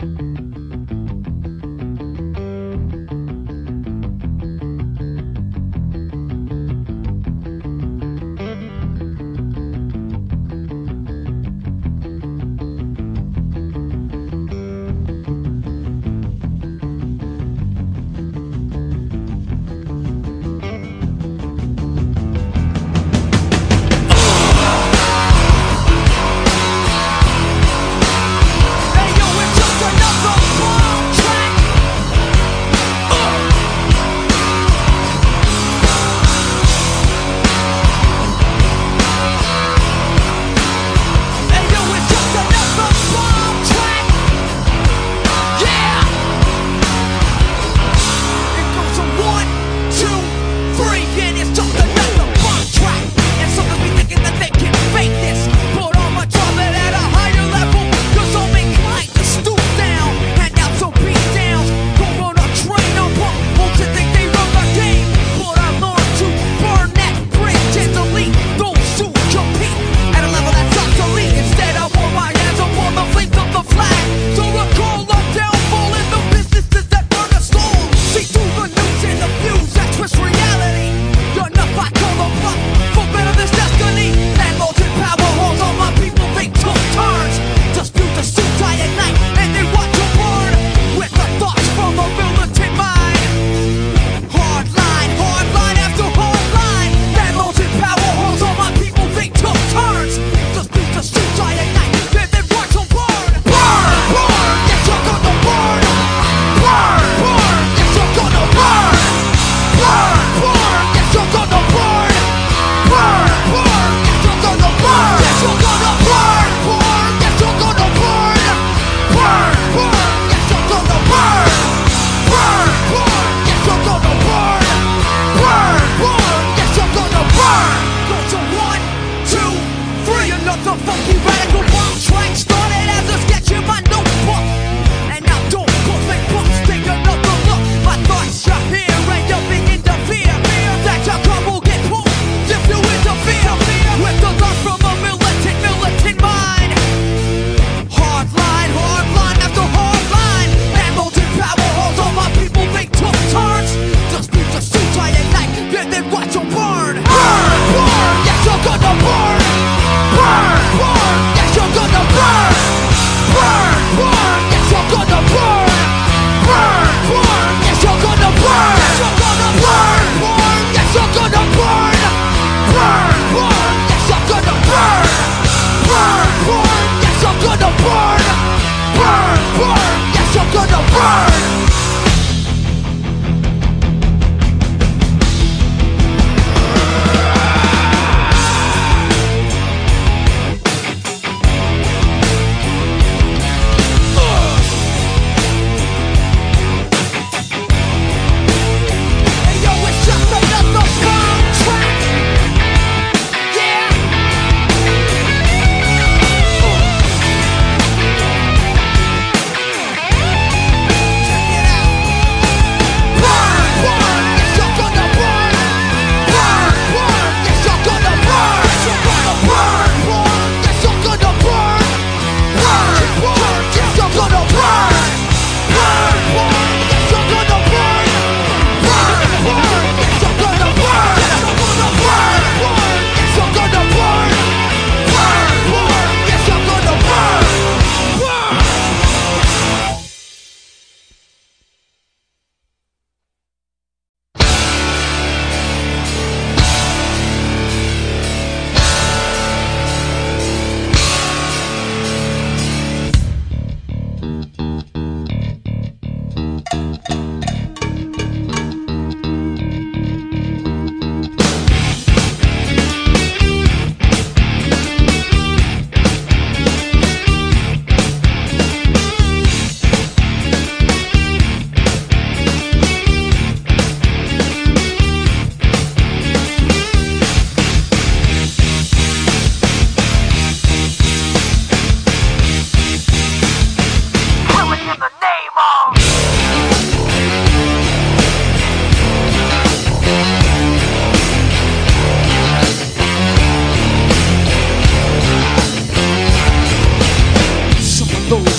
Hey yo,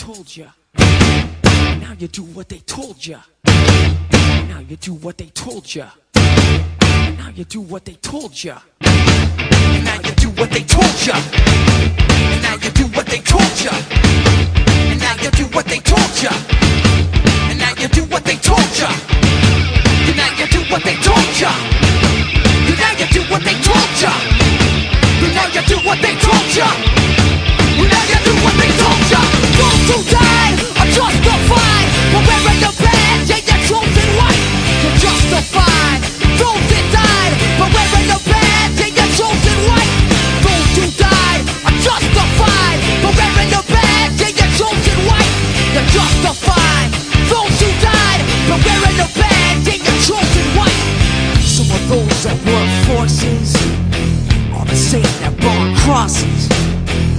told you. Now you do what they told you. Now you do what they told you. Now you do what they told you. Now you do what they told you. Now you do what they told you. Now you do what they told you. Now you do what they told you. Now you do what they told you. Now you do what they told you. Now you do what they told you. Wearing the badge chosen. Those died wearing the badge chosen. Those who died are justified wearing the badge chosen. Those who died wearing the badge chosen. Some of those that forces are the same that crosses.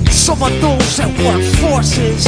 Some of those that work forces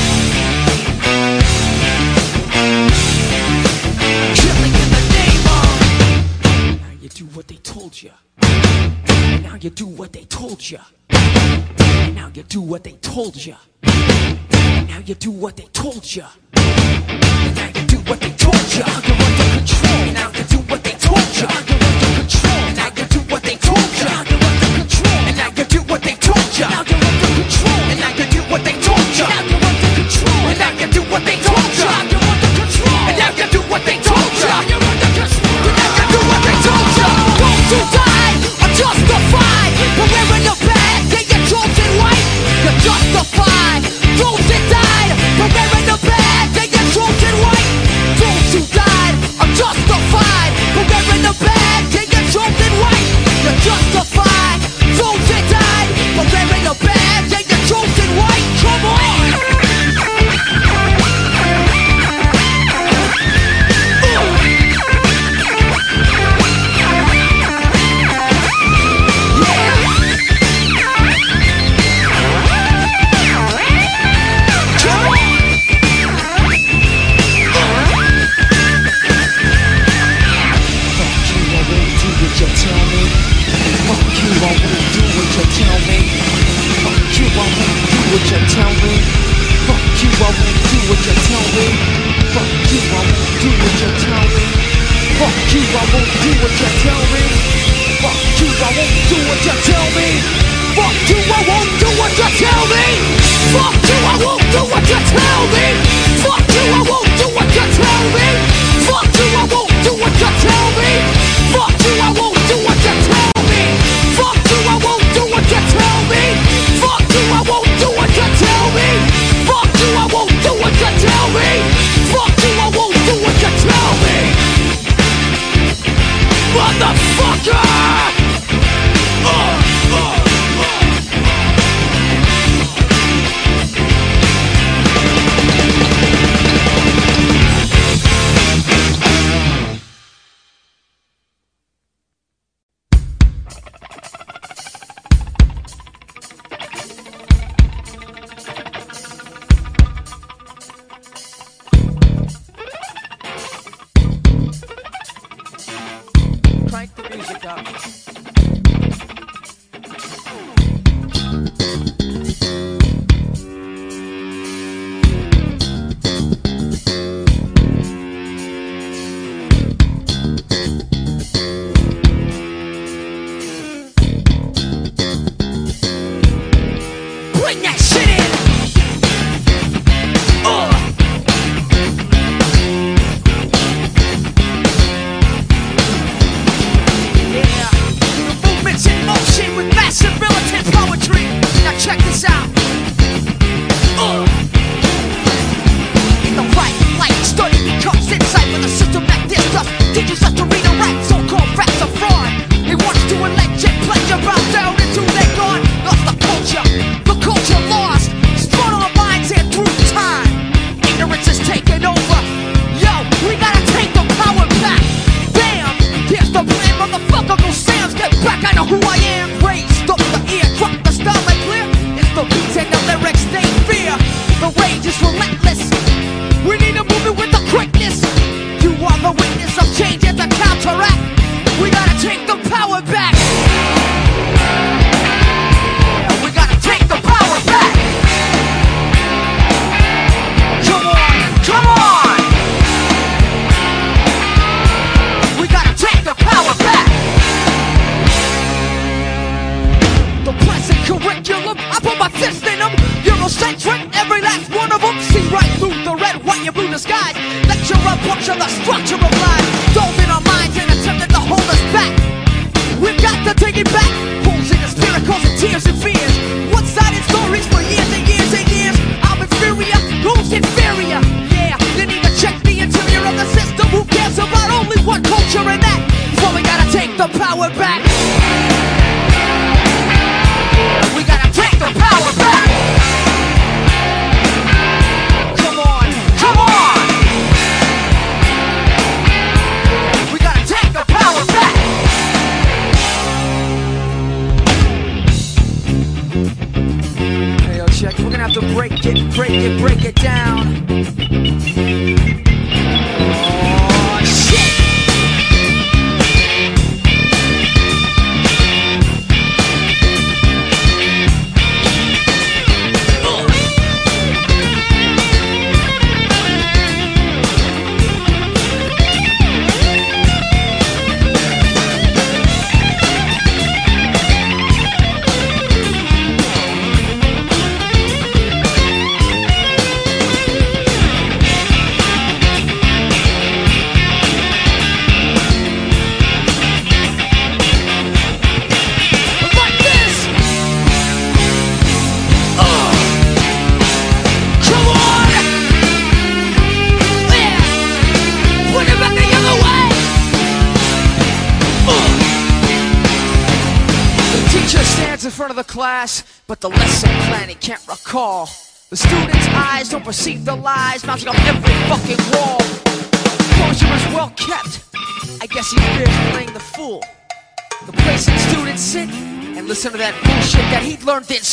you do what they told you. Now you do what they told you. Now you do what they told you. Now you do what they told you. You're under control. Now you do what they told you. You're just he learned it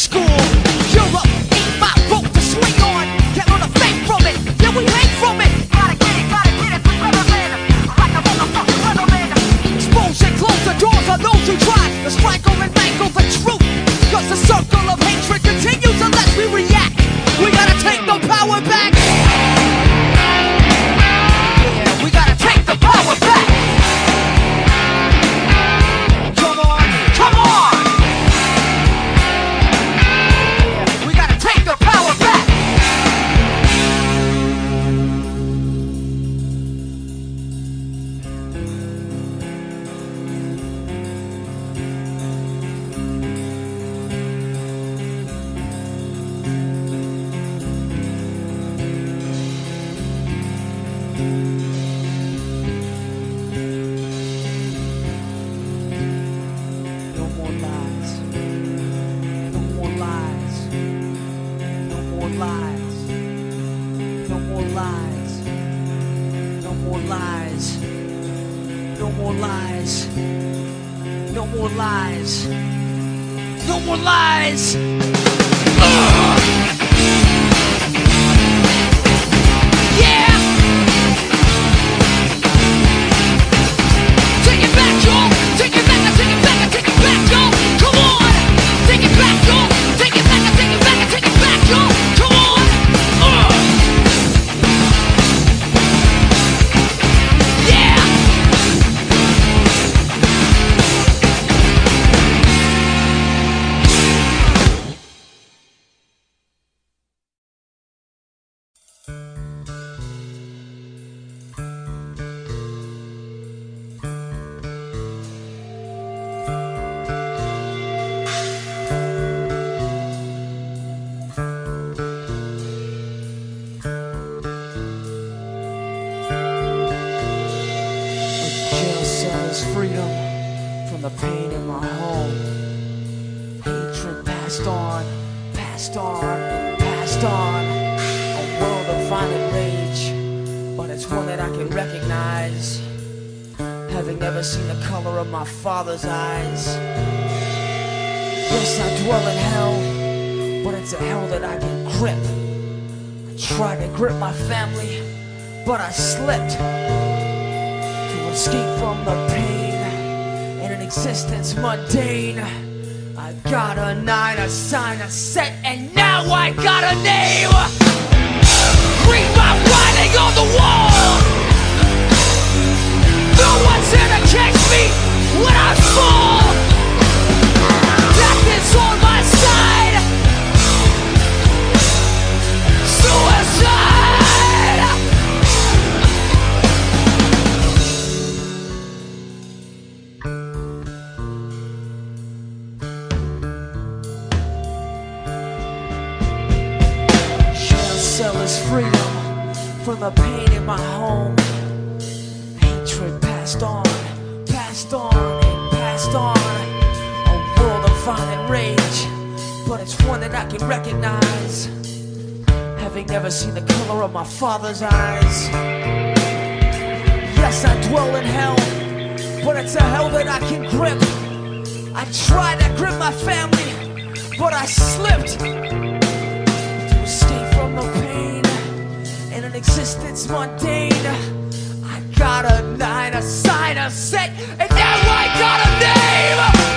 my father's eyes. Yes, I dwell in hell, but it's a hell that I can grip. I tried to grip my family, but I slipped. To escape from the pain and an existence mundane. I got a nine, a sign, a set, and now I got a name. Read my writing on the wall. when I fall. passed on, passed on. A world of violent rage, but it's one that I can recognize. Having never seen the color of my father's eyes. Yes, I dwell in hell, but it's a hell that I can grip. I tried to grip my family, but I slipped. To escape from the pain and an existence mundane. I got a nine, a sign, a set, and got a name.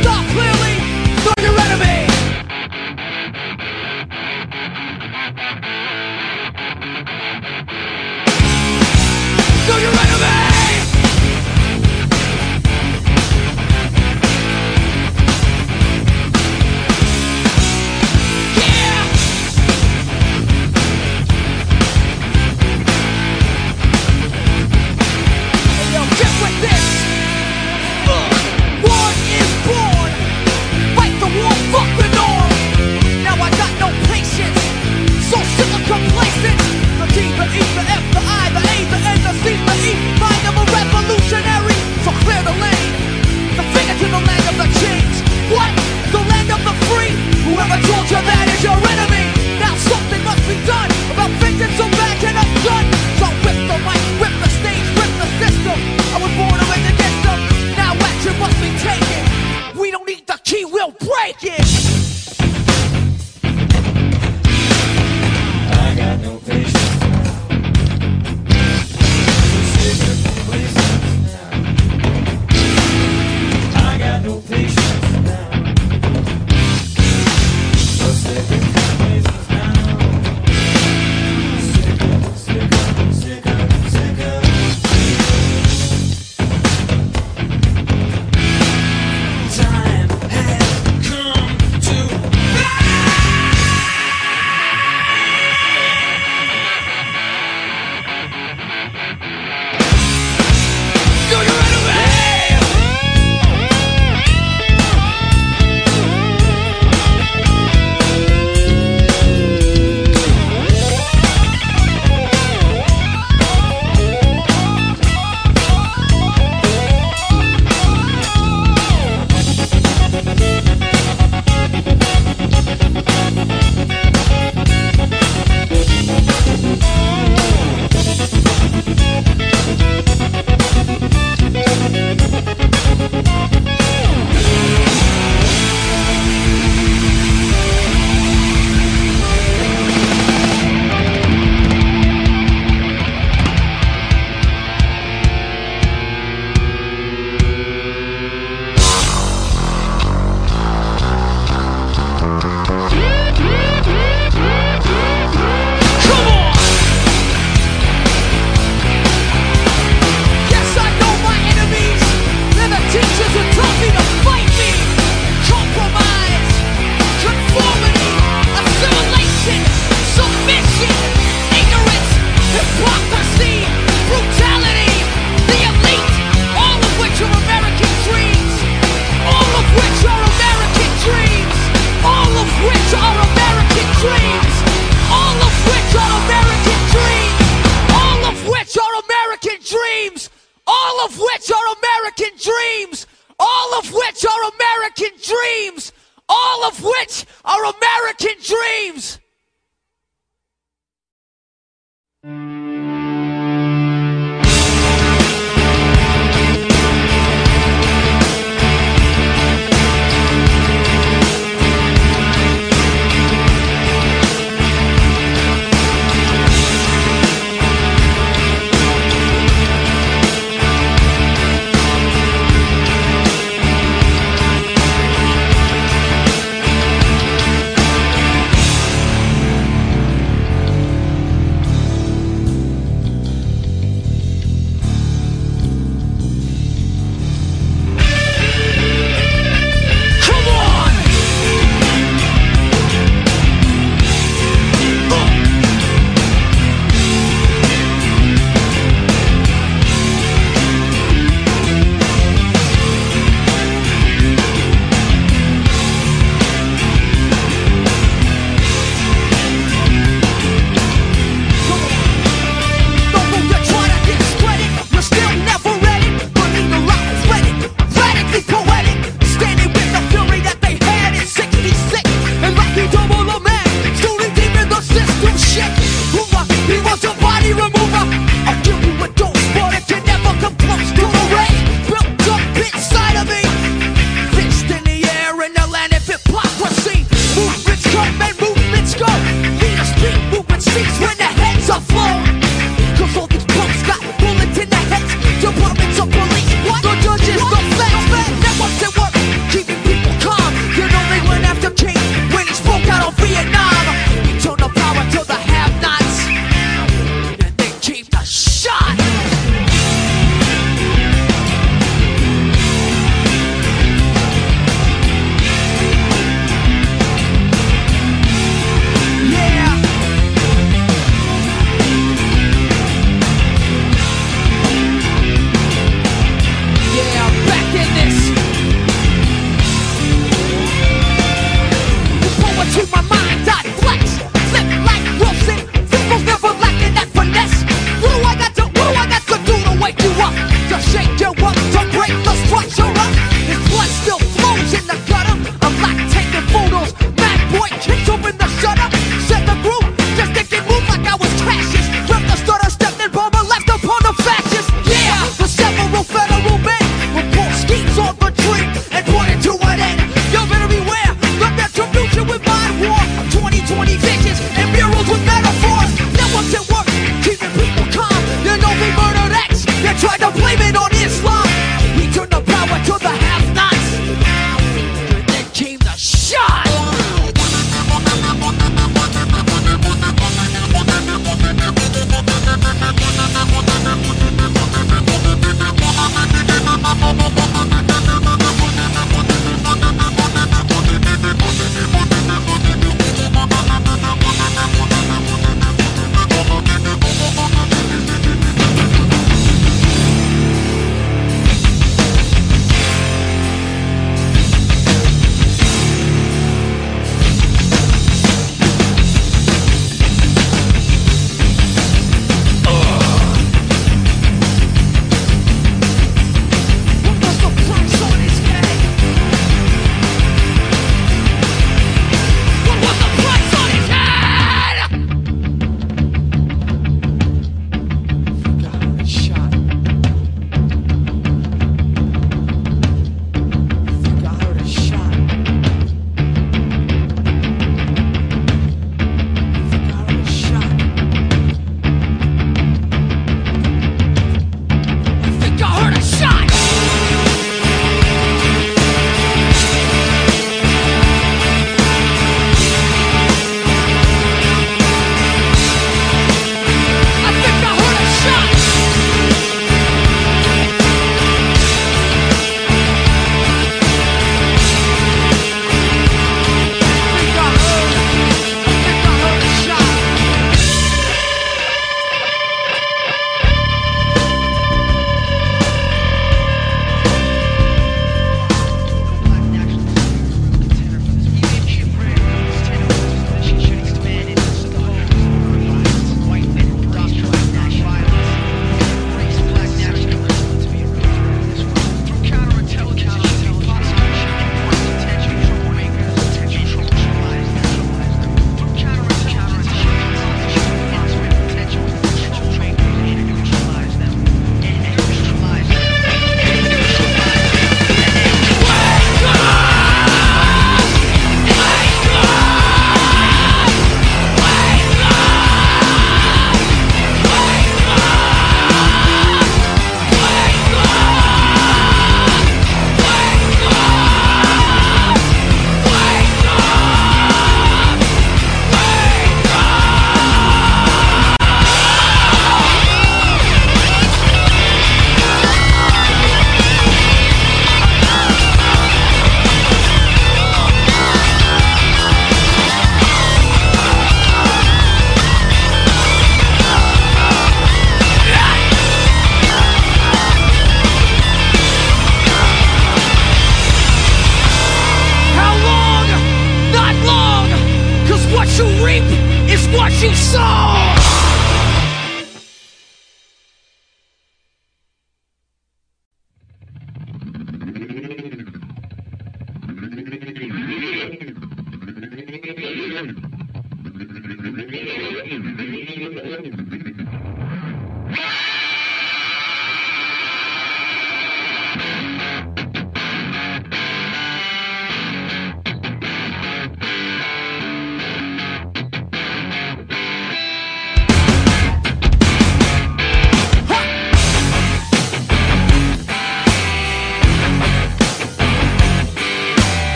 Stop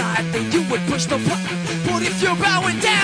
I think you would push the button. But if you're bowing down,